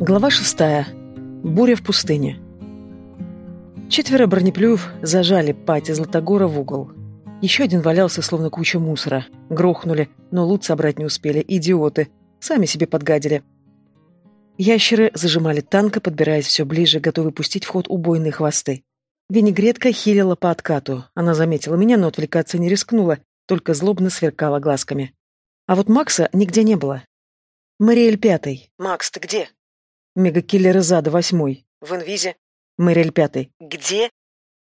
Глава шестая. Буря в пустыне. Четверо бронеплюев зажали Пати Златогора в угол. Еще один валялся, словно куча мусора. Грохнули, но лут собрать не успели. Идиоты. Сами себе подгадили. Ящеры зажимали танка, подбираясь все ближе, готовы пустить в ход убойные хвосты. Винегретка хилила по откату. Она заметила меня, но отвлекаться не рискнула, только злобно сверкала глазками. А вот Макса нигде не было. «Мариэль Пятый. Макс, ты где?» Мегакиллер из ада восьмой. В инвизе. Мариэль пятый. Где?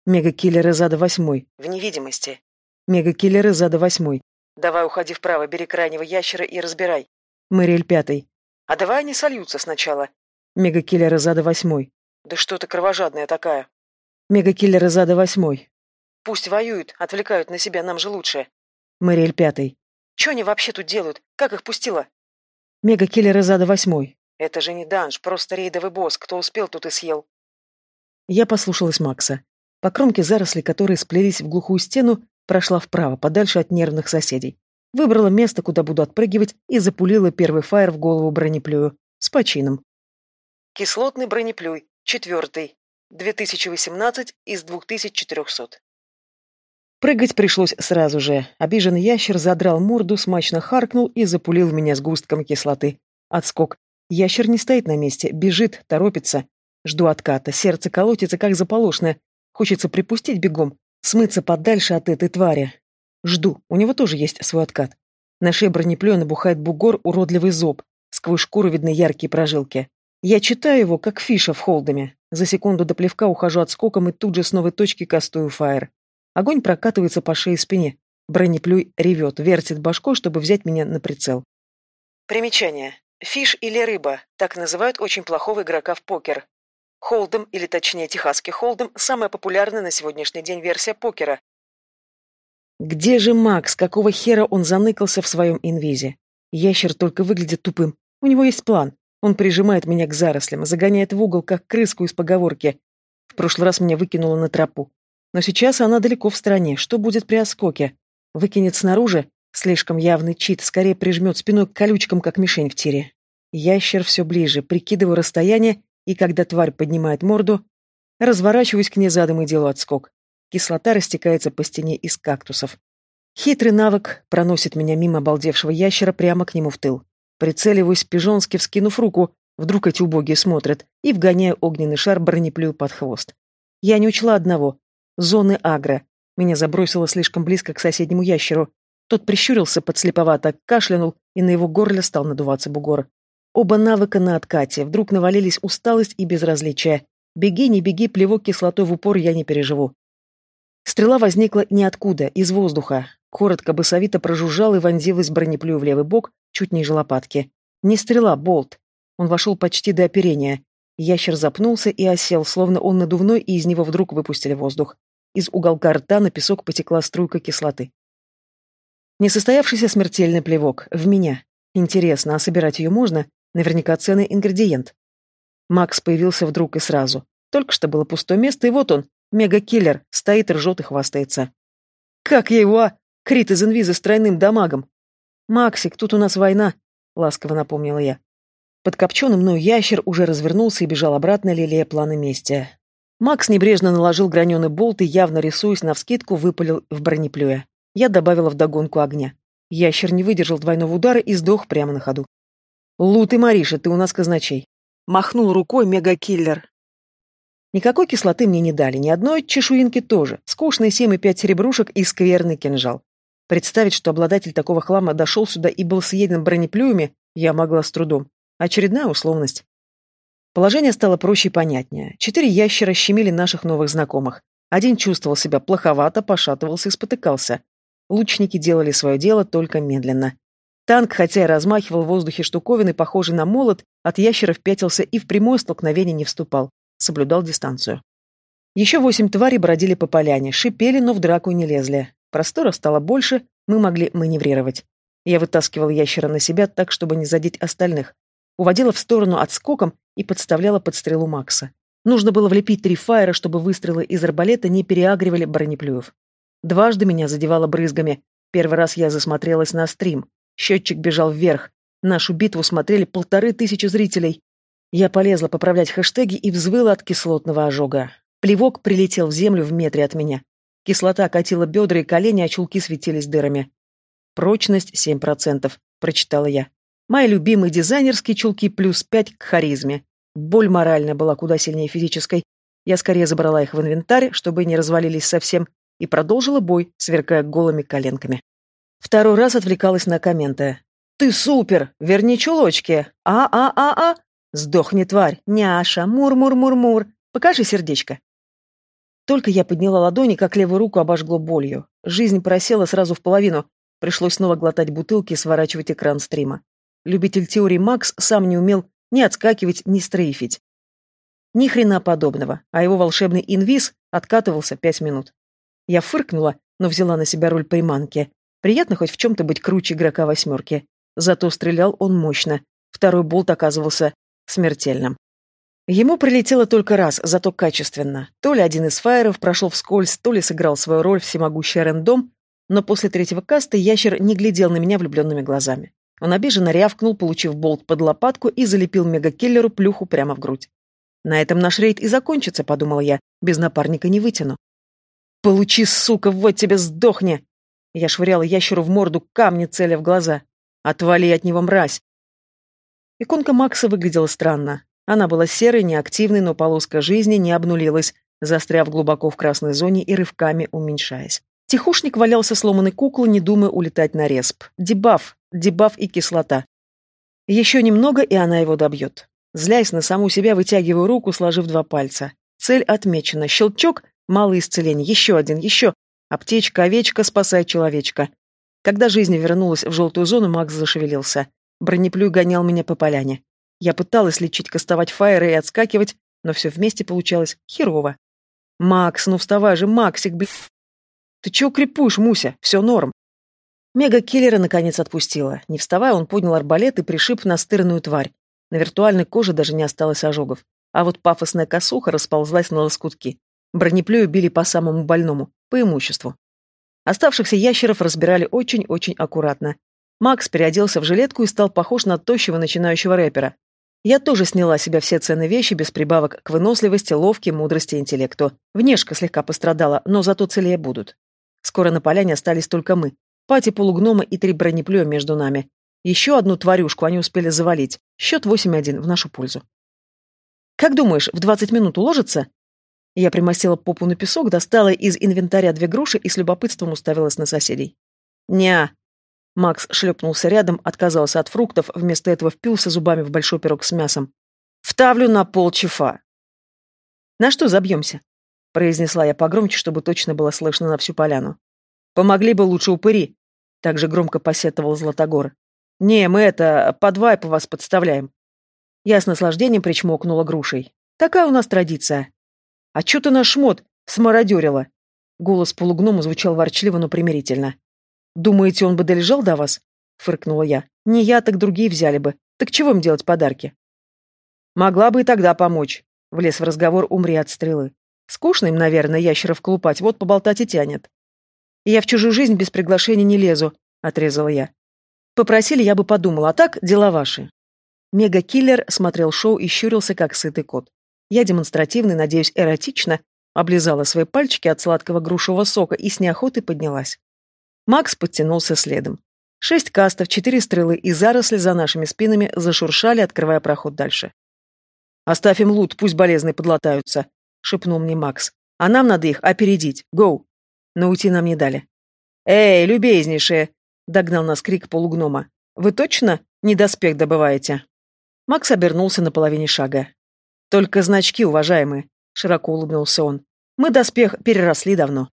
Мегакиллер из ада восьмой. В невидимости. Мегакиллер из ада восьмой. Давай уходи вправо, бери крайнего ящера и разбирай. Мариэль пятый. А давай они сольются сначала. Мегакиллер из ада восьмой. Да что ты кровожадная такая? Мегакиллер из ада восьмой. Пусть воюют, отвлекают на себя, нам же лучше. Мэриэль пятый. Че они вообще тут делают? Как их пустила? Мегакиллер из ада восьмой. Это же не данж, просто рейдовый босс. Кто успел, тут и съел. Я послушалась Макса. По кромке заросли, которые сплелись в глухую стену, прошла вправо, подальше от нервных соседей. Выбрала место, куда буду отпрыгивать, и запулила первый фаер в голову бронеплюю. С почином. Кислотный бронеплюй. Четвертый. 2018 из 2400. Прыгать пришлось сразу же. Обиженный ящер задрал морду, смачно харкнул и запулил меня сгустком кислоты. Отскок. Ящер не стоит на месте, бежит, торопится. Жду отката, сердце колотится, как заполошное. Хочется припустить бегом, смыться подальше от этой твари. Жду, у него тоже есть свой откат. На шее бронеплена бухает бугор, уродливый зоб. Сквозь шкуру видны яркие прожилки. Я читаю его, как фиша в холдами. За секунду до плевка ухожу отскоком и тут же с новой точки кастую фаер. Огонь прокатывается по шее и спине. Бронеплюй ревет, вертит башкой, чтобы взять меня на прицел. Примечание. Фиш или рыба – так называют очень плохого игрока в покер. Холдем, или точнее техасский холдем, самая популярная на сегодняшний день версия покера. Где же Макс? Какого хера он заныкался в своем инвизе? Ящер только выглядит тупым. У него есть план. Он прижимает меня к зарослям, загоняет в угол, как крыску из поговорки. В прошлый раз меня выкинуло на тропу. Но сейчас она далеко в стороне. Что будет при оскоке? Выкинет снаружи? Слишком явный чит, скорее прижмет спиной к колючкам, как мишень в тире. Ящер все ближе, прикидываю расстояние, и когда тварь поднимает морду, разворачиваюсь к ней задом и делаю отскок. Кислота растекается по стене из кактусов. Хитрый навык проносит меня мимо обалдевшего ящера прямо к нему в тыл. Прицеливаюсь пижонски, вскинув руку, вдруг эти убогие смотрят, и вгоняю огненный шар бронеплюю под хвост. Я не учла одного — зоны агро. Меня забросило слишком близко к соседнему ящеру, тот прищурился, подслеповато кашлянул, и на его горле стал надуваться бугор. Оба навыка на откате, вдруг навалились усталость и безразличие. Беги, не беги, плевок кислотой в упор я не переживу. Стрела возникла ниоткуда, из воздуха. Коротко босовито прожужжал и вонзилась бронеплю в левый бок, чуть ниже лопатки. Не стрела, болт. Он вошел почти до оперения. Ящер запнулся и осел, словно он надувной, и из него вдруг выпустили воздух. Из уголка рта на песок потекла струйка кислоты. Несостоявшийся смертельный плевок. В меня. Интересно, а собирать ее можно? Наверняка ценный ингредиент. Макс появился вдруг и сразу. Только что было пустое место, и вот он, мега-киллер, стоит, ржет и хвастается. «Как я его, а? Крит из инвиза с тройным дамагом!» «Максик, тут у нас война», — ласково напомнила я. Подкопченный мною ящер уже развернулся и бежал обратно, лелея планы мести. Макс небрежно наложил граненый болт и, явно рисуясь навскидку, выпалил в бронеплюя. Я добавила вдогонку огня. Ящер не выдержал двойного удара и сдох прямо на ходу. «Лут и Мариша, ты у нас казначей!» Махнул рукой мегакиллер. Никакой кислоты мне не дали, ни одной чешуинки тоже. Скучные семь и пять серебрушек и скверный кинжал. Представить, что обладатель такого хлама дошел сюда и был съеден бронеплюями, я могла с трудом. Очередная условность. Положение стало проще и понятнее. Четыре ящера щемили наших новых знакомых. Один чувствовал себя плоховато, пошатывался и спотыкался. Лучники делали свое дело только медленно. Танк, хотя и размахивал в воздухе штуковины, похожий на молот, от ящеров пятился и в прямое столкновение не вступал, соблюдал дистанцию. Еще восемь тварей бродили по поляне, шипели, но в драку не лезли. Простора стало больше, мы могли маневрировать. Я вытаскивал ящера на себя так, чтобы не задеть остальных. Уводила в сторону отскоком и подставляла под стрелу Макса. Нужно было влепить три фаера, чтобы выстрелы из арбалета не переагривали бронеплюев. Дважды меня задевало брызгами. Первый раз я засмотрелась на стрим. Счетчик бежал вверх. Нашу битву смотрели полторы тысячи зрителей. Я полезла поправлять хэштеги и взвыла от кислотного ожога. Плевок прилетел в землю в метре от меня. Кислота катила бедра и колени, а чулки светились дырами. «Прочность семь процентов», — прочитала я. «Мои любимые дизайнерские чулки плюс пять к харизме. Боль моральная была куда сильнее физической. Я скорее забрала их в инвентарь, чтобы не развалились совсем, и продолжила бой, сверкая голыми коленками. Второй раз отвлекалась на комменты. «Ты супер! Верни чулочки! А-а-а-а! Сдохни, тварь! Няша! Мур-мур-мур-мур! Покажи сердечко!» Только я подняла ладони, как левую руку обожгло болью. Жизнь просела сразу в половину. Пришлось снова глотать бутылки и сворачивать экран стрима. Любитель теории Макс сам не умел ни отскакивать, ни стрейфить. Ни хрена подобного, а его волшебный инвиз откатывался пять минут. Я фыркнула, но взяла на себя роль приманки. Приятно хоть в чем-то быть круче игрока восьмерки. Зато стрелял он мощно. Второй болт оказывался смертельным. Ему прилетело только раз, зато качественно. То ли один из фаеров прошел вскользь, то ли сыграл свою роль всемогущий рандом, но после третьего каста ящер не глядел на меня влюбленными глазами. Он обиженно рявкнул, получив болт под лопатку и залепил мегакиллеру плюху прямо в грудь. «На этом наш рейд и закончится», — подумал я, — «без напарника не вытяну». «Получи, сука, вот тебе сдохни!» Я швыряла ящеру в морду камни, целя в глаза. «Отвали от него, мразь!» Иконка Макса выглядела странно. Она была серой, неактивной, но полоска жизни не обнулилась, застряв глубоко в красной зоне и рывками уменьшаясь. Тихушник валялся сломанной куклой, не думая улетать на респ. Дебаф, дебаф и кислота. Еще немного, и она его добьет. Злясь на саму себя, вытягиваю руку, сложив два пальца. Цель отмечена. Щелчок, Малое исцеление. Еще один, еще. Аптечка, овечка, спасай человечка. Когда жизнь вернулась в желтую зону, Макс зашевелился. Бронеплюй гонял меня по поляне. Я пыталась лечить, кастовать фаеры и отскакивать, но все вместе получалось херово. «Макс, ну вставай же, Максик, блин!» «Ты чего крепуешь, Муся? Все норм!» Мега-киллера наконец отпустила. Не вставая, он поднял арбалет и пришиб настырную тварь. На виртуальной коже даже не осталось ожогов. А вот пафосная косуха расползлась на лоскутки. Бронеплюю били по самому больному, по имуществу. Оставшихся ящеров разбирали очень-очень аккуратно. Макс переоделся в жилетку и стал похож на тощего начинающего рэпера. Я тоже сняла себя все ценные вещи без прибавок к выносливости, ловке, мудрости и интеллекту. Внешка слегка пострадала, но зато целее будут. Скоро на поляне остались только мы. Пати полугнома и три бронеплюя между нами. Еще одну тварюшку они успели завалить. Счет 8-1 в нашу пользу. «Как думаешь, в 20 минут уложится?» Я примостила попу на песок, достала из инвентаря две груши и с любопытством уставилась на соседей. «Ня!» Макс шлепнулся рядом, отказался от фруктов, вместо этого впился зубами в большой пирог с мясом. «Втавлю на полчифа!» «На что забьемся?» — произнесла я погромче, чтобы точно было слышно на всю поляну. «Помогли бы лучше упыри!» — также громко посетовал Златогор. «Не, мы это, под вайп вас подставляем!» Я с наслаждением причмокнула грушей. «Такая у нас традиция. «А чё ты наш шмот смародерила?» Голос полугнома звучал ворчливо, но примирительно. «Думаете, он бы долежал до вас?» — фыркнула я. «Не я, так другие взяли бы. Так чего им делать подарки?» «Могла бы и тогда помочь», — влез в разговор «Умри от стрелы». «Скучно им, наверное, ящеров колупать, вот поболтать и тянет». «Я в чужую жизнь без приглашения не лезу», — отрезала я. «Попросили, я бы подумала, а так дела ваши». Мега-киллер смотрел шоу и щурился, как сытый кот. Я демонстративно надеюсь, эротично облизала свои пальчики от сладкого грушевого сока и с неохотой поднялась. Макс подтянулся следом. Шесть кастов, четыре стрелы и заросли за нашими спинами зашуршали, открывая проход дальше. «Оставь им лут, пусть болезные подлатаются», — шепнул мне Макс. «А нам надо их опередить. Гоу!» Но уйти нам не дали. «Эй, любезнейшие!» — догнал нас крик полугнома. «Вы точно не доспех добываете?» Макс обернулся на половине шага. Только значки, уважаемые, широко улыбнулся он. Мы доспех переросли давно.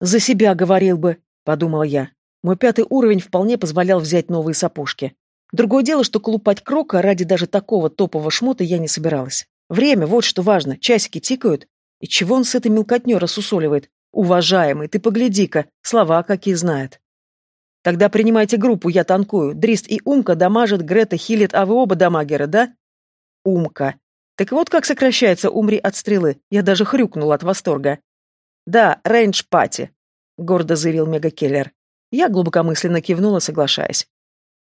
За себя говорил бы, подумала я. Мой пятый уровень вполне позволял взять новые сапожки. Другое дело, что колупать крока ради даже такого топового шмота я не собиралась. Время, вот что важно, часики тикают. И чего он с этой мелкотней рассусоливает? Уважаемый, ты погляди-ка, слова какие знает. Тогда принимайте группу, я танкую. Дрист и Умка дамажат, Грета хилит, а вы оба дамагеры, да? Умка. Так вот как сокращается «умри от стрелы». Я даже хрюкнул от восторга. «Да, рейндж пати», — гордо заявил Мегакиллер. Я глубокомысленно кивнула, соглашаясь.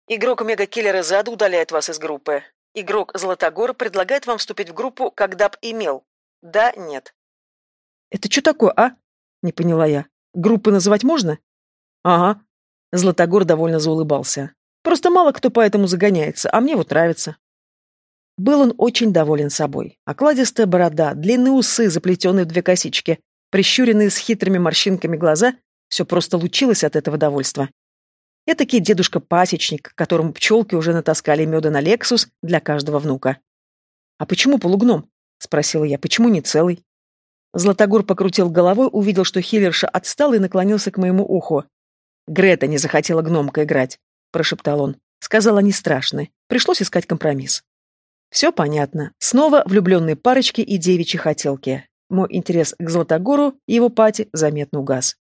«Игрок Мегакиллера зад удаляет вас из группы. Игрок Златогор предлагает вам вступить в группу, когда б имел. Да, нет. Это что такое, а? Не поняла я. Группы называть можно? Ага. Златогор довольно заулыбался. Просто мало кто поэтому загоняется, а мне вот нравится. Был он очень доволен собой. Окладистая борода, длинные усы, заплетенные в две косички, прищуренные с хитрыми морщинками глаза, все просто лучилось от этого довольства. Этакий дедушка-пасечник, которому пчелки уже натаскали меда на Лексус для каждого внука. «А почему полугном?» — спросила я. «Почему не целый?» Златогор покрутил головой, увидел, что Хиллерша отстал и наклонился к моему уху. «Грета не захотела гномка играть», — прошептал он. Сказала, не страшны. Пришлось искать компромисс. Все понятно. Снова влюбленные парочки и девичьи хотелки. Мой интерес к Златогору и его пати заметно угас.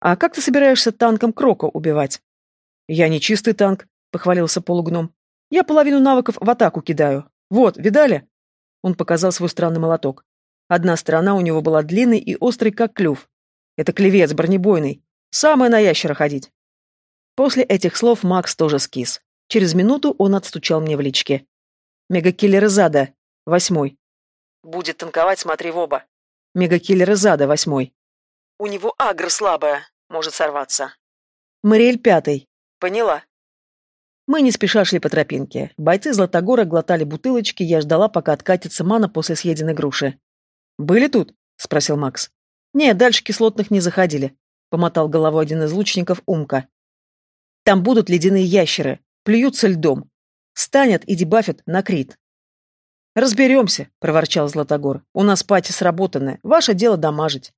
«А как ты собираешься танком Крока убивать?» «Я не чистый танк», — похвалился полугном. «Я половину навыков в атаку кидаю. Вот, видали?» Он показал свой странный молоток. Одна сторона у него была длинной и острой, как клюв. Это клевец бронебойный. Самое на ящера ходить. После этих слов Макс тоже скис. Через минуту он отстучал мне в личке. Мегакиллер Зада, восьмой. Будет танковать, смотри в оба. Мегакиллер Зада, восьмой. У него агро слабая, может сорваться. Мариэль пятый. Поняла. Мы не спеша шли по тропинке. Бойцы Златогора глотали бутылочки, я ждала, пока откатится мана после съеденной груши. «Были тут?» — спросил Макс. «Нет, дальше кислотных не заходили», — помотал головой один из лучников Умка. «Там будут ледяные ящеры, плюются льдом. Станет и дебафят на крит. «Разберемся», — проворчал Златогор. «У нас пати сработанная. Ваше дело дамажить».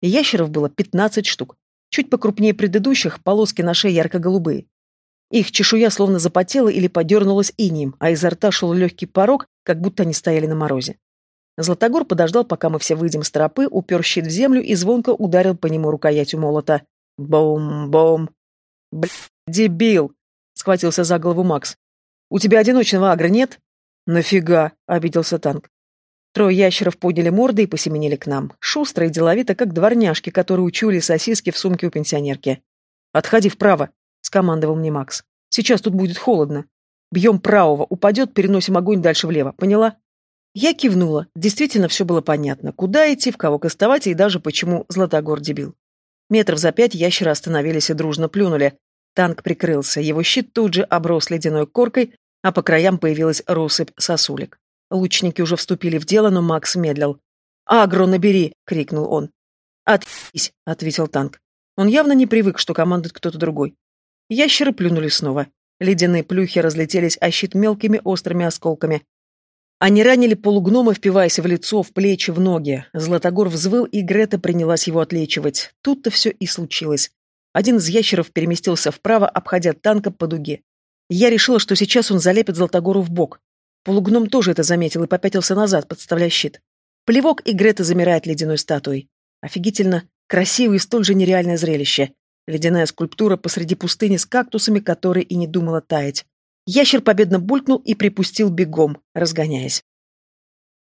ящеров было пятнадцать штук. Чуть покрупнее предыдущих, полоски на шее ярко-голубые. Их чешуя словно запотела или подернулась инием, а изо рта шел легкий порог, как будто они стояли на морозе. Златогор подождал, пока мы все выйдем с тропы, упер щит в землю и звонко ударил по нему рукоятью молота. Бом-бом. Бля, дебил! — схватился за голову Макс. «У тебя одиночного агра нет?» «Нафига?» — обиделся танк. Трое ящеров подняли морды и посеменили к нам. Шустро и деловито, как дворняжки, которые учули сосиски в сумке у пенсионерки. «Отходи вправо», — скомандовал мне Макс. «Сейчас тут будет холодно. Бьем правого, упадет, переносим огонь дальше влево. Поняла?» Я кивнула. Действительно, все было понятно. Куда идти, в кого кастовать и даже почему Златогор дебил. Метров за пять ящеры остановились и дружно плюнули. Танк прикрылся, его щит тут же оброс ледяной коркой, а по краям появилась россыпь сосулек. Лучники уже вступили в дело, но Макс медлил. «Агро набери!» — крикнул он. «Отъебись!» — ответил танк. Он явно не привык, что командует кто-то другой. Ящеры плюнули снова. Ледяные плюхи разлетелись, а щит мелкими острыми осколками. Они ранили полугнома, впиваясь в лицо, в плечи, в ноги. Златогор взвыл, и Грета принялась его отлечивать. Тут-то все и случилось. Один из ящеров переместился вправо, обходя танка по дуге. Я решила, что сейчас он залепит Златогору в бок. Полугном тоже это заметил и попятился назад, подставляя щит. Плевок, и Грета замирает ледяной статуей. Офигительно красивое и столь же нереальное зрелище. Ледяная скульптура посреди пустыни с кактусами, которые и не думала таять. Ящер победно булькнул и припустил бегом, разгоняясь.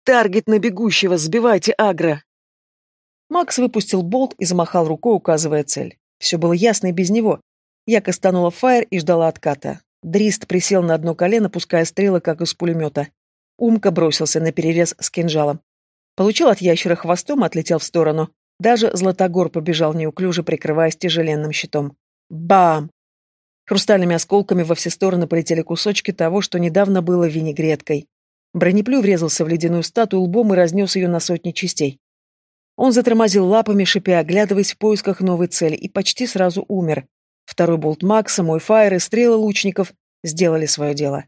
«Таргет на бегущего! Сбивайте агро!» Макс выпустил болт и замахал рукой, указывая цель. Все было ясно и без него. Я кастанула фаер и ждала отката. Дрист присел на одно колено, пуская стрелы, как из пулемета. Умка бросился на перерез с кинжалом. Получил от ящера хвостом, отлетел в сторону. Даже Златогор побежал неуклюже, прикрываясь тяжеленным щитом. Бам! Хрустальными осколками во все стороны полетели кусочки того, что недавно было винегреткой. Бронеплю врезался в ледяную статую лбом и разнес ее на сотни частей. Он затормозил лапами, шипя, оглядываясь в поисках новой цели, и почти сразу умер. Второй болт Макса, мой фаер и стрелы лучников сделали свое дело.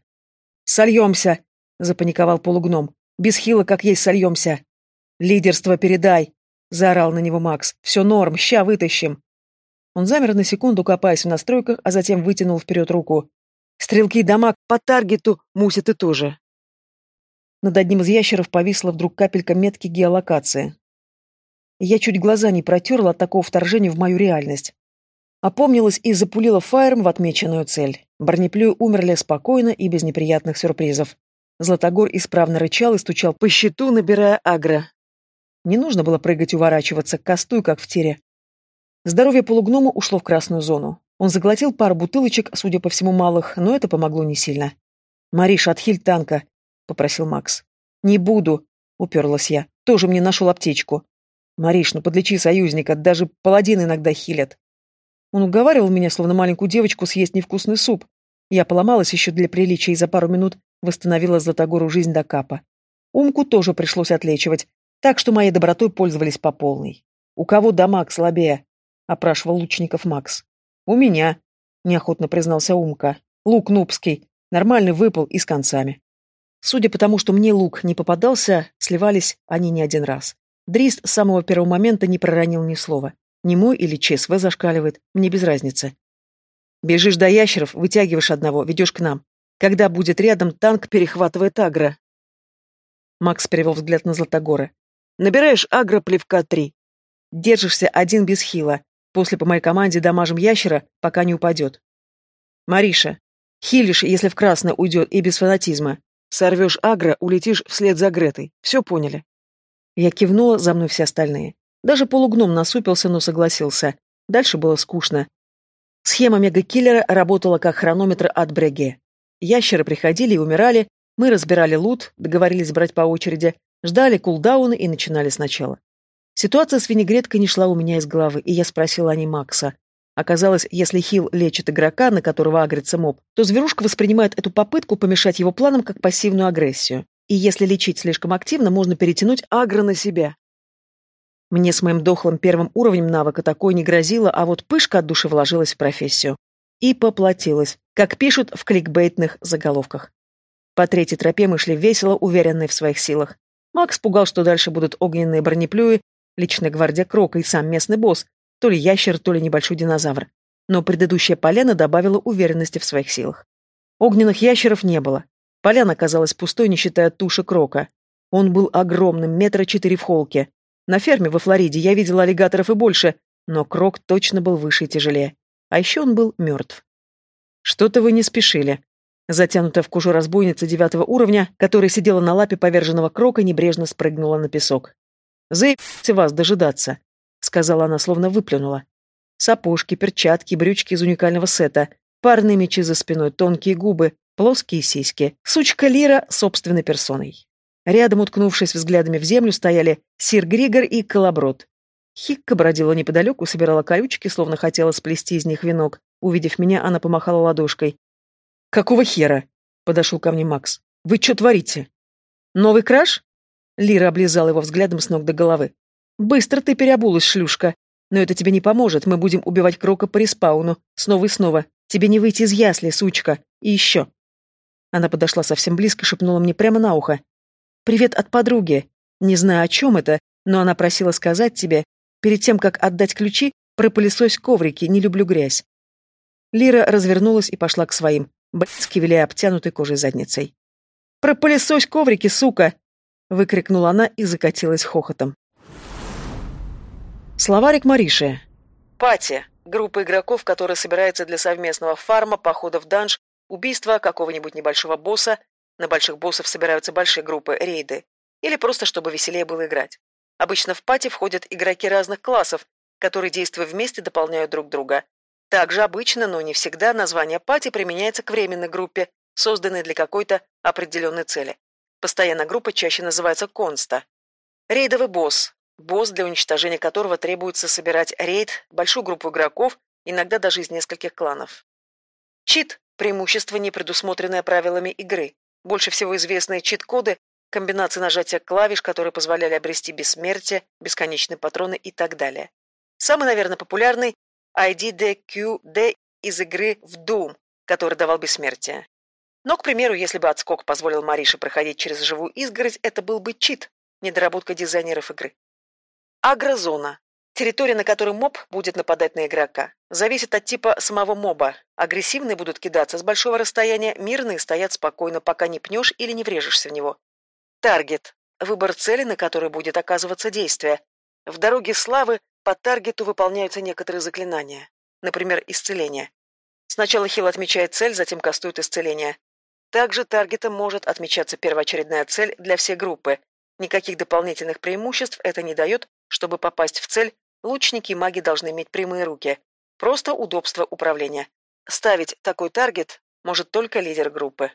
«Сольемся!» — запаниковал полугном. «Без хила, как есть, сольемся!» «Лидерство передай!» — заорал на него Макс. «Все норм, ща вытащим!» Он замер на секунду, копаясь в настройках, а затем вытянул вперед руку. «Стрелки дамаг по таргету, мусят и тоже!» Над одним из ящеров повисла вдруг капелька метки геолокации. Я чуть глаза не протерла от такого вторжения в мою реальность. Опомнилась и запулила фаером в отмеченную цель. Бронеплюи умерли спокойно и без неприятных сюрпризов. Златогор исправно рычал и стучал по щиту, набирая агро. Не нужно было прыгать и уворачиваться, кастуй, как в тире. Здоровье полугнома ушло в красную зону. Он заглотил пару бутылочек, судя по всему, малых, но это помогло не сильно. «Мариш, отхиль танка», — попросил Макс. «Не буду», — уперлась я. «Тоже мне нашел аптечку». «Мариш, ну подлечи союзника, даже паладин иногда хилят». Он уговаривал меня, словно маленькую девочку, съесть невкусный суп. Я поломалась еще для приличия и за пару минут восстановила Златогору жизнь до капа. Умку тоже пришлось отлечивать, так что моей добротой пользовались по полной. «У кого дамаг слабее?» — опрашивал лучников Макс. «У меня», — неохотно признался Умка. «Лук нубский. Нормальный выпал и с концами». Судя по тому, что мне лук не попадался, сливались они не один раз. Дрист с самого первого момента не проронил ни слова. Не мой или ЧСВ зашкаливает, мне без разницы. Бежишь до ящеров, вытягиваешь одного, ведешь к нам. Когда будет рядом, танк перехватывает агро. Макс перевел взгляд на Златогора. Набираешь агро плевка три. Держишься один без хила. После по моей команде дамажим ящера, пока не упадет. Мариша, хилишь, если в красное уйдет и без фанатизма. Сорвешь агро, улетишь вслед за Гретой. Все поняли? Я кивнула, за мной все остальные. Даже полугном насупился, но согласился. Дальше было скучно. Схема мегакиллера работала как хронометр от Бреге. Ящеры приходили и умирали, мы разбирали лут, договорились брать по очереди, ждали кулдауны и начинали сначала. Ситуация с винегреткой не шла у меня из головы, и я спросила о ней Макса. Оказалось, если Хил лечит игрока, на которого агрится моб, то зверушка воспринимает эту попытку помешать его планам как пассивную агрессию. И если лечить слишком активно, можно перетянуть агро на себя. Мне с моим дохлым первым уровнем навыка такое не грозило, а вот пышка от души вложилась в профессию. И поплатилась, как пишут в кликбейтных заголовках. По третьей тропе мы шли весело, уверенные в своих силах. Макс пугал, что дальше будут огненные бронеплюи, личная гвардия Крока и сам местный босс, то ли ящер, то ли небольшой динозавр. Но предыдущая поляна добавила уверенности в своих силах. Огненных ящеров не было. Поляна казалась пустой, не считая туши Крока. Он был огромным, метра четыре в холке. На ферме во Флориде я видела аллигаторов и больше, но Крок точно был выше и тяжелее. А еще он был мертв. «Что-то вы не спешили», Затянутая в кожу разбойница девятого уровня, которая сидела на лапе поверженного крока, небрежно спрыгнула на песок. «Заебите вас дожидаться», — сказала она, словно выплюнула. Сапожки, перчатки, брючки из уникального сета, парные мечи за спиной, тонкие губы, плоские сиськи. Сучка Лира собственной персоной. Рядом, уткнувшись взглядами в землю, стояли Сир Григор и Колоброд. Хикка бродила неподалеку, собирала колючки, словно хотела сплести из них венок. Увидев меня, она помахала ладошкой. «Какого хера?» — подошел ко мне Макс. «Вы что творите?» «Новый краш?» Лира облизала его взглядом с ног до головы. «Быстро ты переобулась, шлюшка. Но это тебе не поможет, мы будем убивать Крока по респауну, снова и снова. Тебе не выйти из ясли, сучка. И еще». Она подошла совсем близко, шепнула мне прямо на ухо. «Привет от подруги. Не знаю, о чем это, но она просила сказать тебе, перед тем, как отдать ключи, пропылесось коврики, не люблю грязь». Лира развернулась и пошла к своим близки виляя обтянутой кожей задницей. «Пропылесось коврики, сука!» — выкрикнула она и закатилась хохотом. Словарик Мариши. Пати. Группа игроков, которая собирается для совместного фарма, похода в данж, убийства какого-нибудь небольшого босса. На больших боссов собираются большие группы, рейды. Или просто, чтобы веселее было играть. Обычно в пати входят игроки разных классов, которые, действуя вместе, дополняют друг друга. Также обычно, но не всегда, название пати применяется к временной группе, созданной для какой-то определенной цели. Постоянная группа чаще называется конста. Рейдовый босс. Босс, для уничтожения которого требуется собирать рейд, большую группу игроков, иногда даже из нескольких кланов. Чит – преимущество, не предусмотренное правилами игры. Больше всего известные чит-коды – комбинации нажатия клавиш, которые позволяли обрести бессмертие, бесконечные патроны и так далее. Самый, наверное, популярный IDDQD из игры в Doom, который давал бессмертие. Но, к примеру, если бы отскок позволил Марише проходить через живую изгородь, это был бы чит, недоработка дизайнеров игры. Агрозона. Территория, на которой моб будет нападать на игрока. Зависит от типа самого моба. Агрессивные будут кидаться с большого расстояния, мирные стоят спокойно, пока не пнешь или не врежешься в него. Таргет. Выбор цели, на которой будет оказываться действие. В дороге славы по таргету выполняются некоторые заклинания, например, исцеление. Сначала хил отмечает цель, затем кастует исцеление. Также таргетом может отмечаться первоочередная цель для всей группы. Никаких дополнительных преимуществ это не дает, чтобы попасть в цель, лучники и маги должны иметь прямые руки. Просто удобство управления. Ставить такой таргет может только лидер группы.